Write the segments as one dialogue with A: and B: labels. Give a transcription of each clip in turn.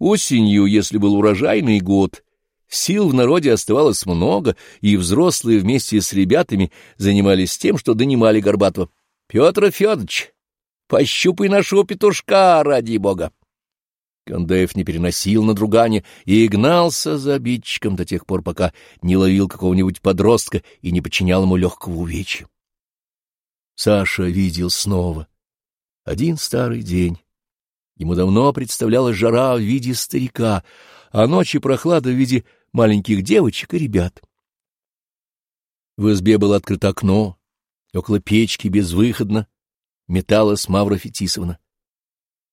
A: Осенью, если был урожайный год, сил в народе оставалось много, и взрослые вместе с ребятами занимались тем, что донимали Горбатова. — Петр Федорович, пощупай нашего петушка, ради бога! Кандаев не переносил надругания и гнался за обидчиком до тех пор, пока не ловил какого-нибудь подростка и не подчинял ему легкого увечья. Саша видел снова. Один старый день. Ему давно представлялась жара в виде старика, а ночи прохлада в виде маленьких девочек и ребят. В избе было открыто окно, около печки безвыходно металась Мавра Фетисовна.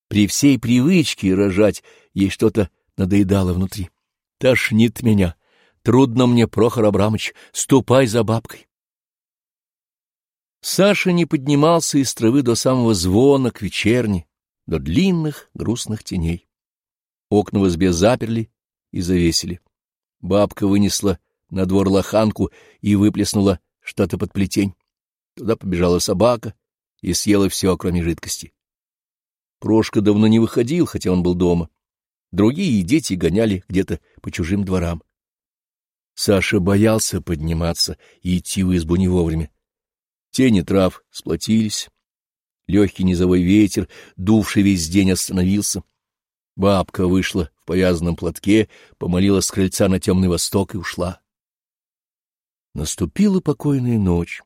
A: При всей привычке рожать ей что-то надоедало внутри. Тошнит меня. Трудно мне, Прохор Абрамович, ступай за бабкой. Саша не поднимался из травы до самого звона к вечерне, до длинных грустных теней. Окна в избе заперли и завесили. Бабка вынесла на двор лоханку и выплеснула что-то под плетень. Туда побежала собака и съела все, кроме жидкости. Прошка давно не выходил, хотя он был дома. Другие дети гоняли где-то по чужим дворам. Саша боялся подниматься и идти в избу не вовремя. Тени трав сплотились. Легкий низовой ветер, дувший весь день, остановился. Бабка вышла в повязанном платке, помолила с крыльца на темный восток и ушла. Наступила покойная ночь.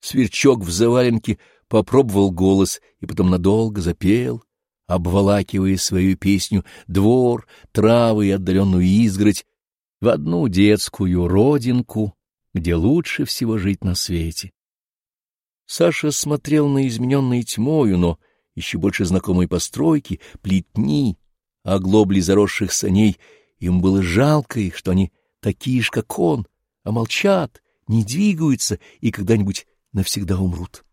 A: Сверчок в заваленке попробовал голос и потом надолго запел, обволакивая свою песню двор, травы и отдаленную изгородь в одну детскую родинку, где лучше всего жить на свете. Саша смотрел на измененные тьмою, но еще больше знакомые постройки, плетни, оглобли заросших саней. Им было жалко их, что они такие же, как он, а молчат, не двигаются и когда-нибудь навсегда умрут.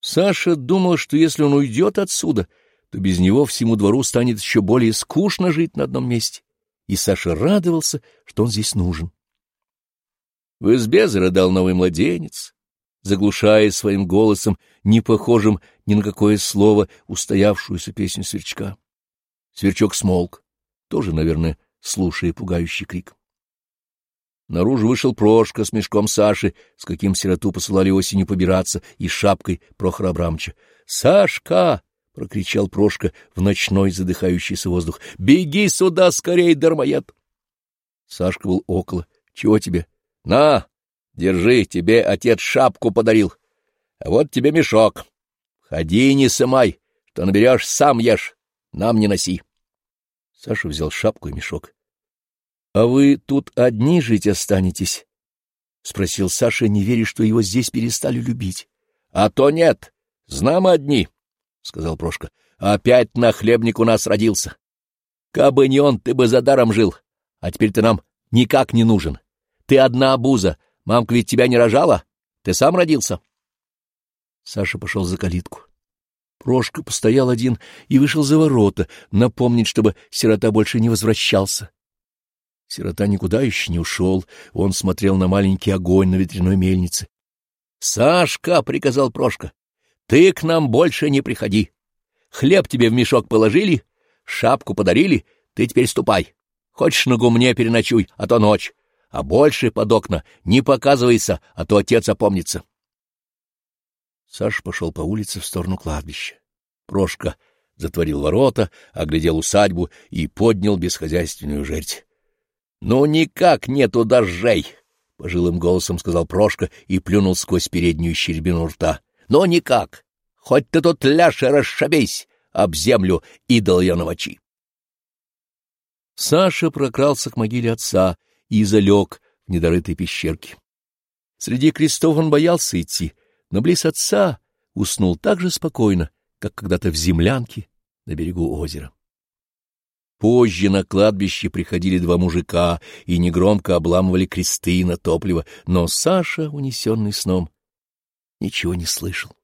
A: Саша думал, что если он уйдет отсюда, то без него всему двору станет еще более скучно жить на одном месте. И Саша радовался, что он здесь нужен. В избе зарыдал новый младенец, заглушая своим голосом, не похожим ни на какое слово, устоявшуюся песню сверчка. Сверчок смолк, тоже, наверное, слушая пугающий крик. Наружу вышел Прошка с мешком Саши, с каким сироту посылали осенью побираться, и шапкой Прохора Абрамовича. — Сашка! — прокричал Прошка в ночной задыхающийся воздух. — Беги сюда скорей, дармоед! Сашка был около. — Чего тебе? — На, держи, тебе отец шапку подарил. А вот тебе мешок. Ходи и не сымай, что наберешь, сам ешь, нам не носи. Саша взял шапку и мешок. — А вы тут одни жить останетесь? — спросил Саша, не веря, что его здесь перестали любить. — А то нет, знамо одни, — сказал Прошка. — Опять на хлебник у нас родился. Кабы не он, ты бы за даром жил, а теперь ты нам никак не нужен. Ты одна обуза, мамка ведь тебя не рожала, ты сам родился. Саша пошел за калитку. Прошка постоял один и вышел за ворота, напомнить, чтобы сирота больше не возвращался. Сирота никуда еще не ушел, он смотрел на маленький огонь на ветряной мельнице. — Сашка, — приказал Прошка, — ты к нам больше не приходи. Хлеб тебе в мешок положили, шапку подарили, ты теперь ступай. Хочешь на гумне переночуй, а то ночь. А больше под окна не показывайся, а то отец опомнится. Саша пошел по улице в сторону кладбища. Прошка затворил ворота, оглядел усадьбу и поднял бесхозяйственную жердь. — Ну, никак нету дождей! — пожилым голосом сказал Прошка и плюнул сквозь переднюю щербину рта. — Ну, никак! Хоть ты тут ляжь и расшабейсь об землю, идол ее навочи! Саша прокрался к могиле отца и залег в недорытой пещерке. Среди крестов он боялся идти, но близ отца уснул так же спокойно, как когда-то в землянке на берегу озера. Позже на кладбище приходили два мужика и негромко обламывали кресты на топливо, но Саша, унесенный сном, ничего не слышал.